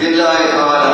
دلائے آل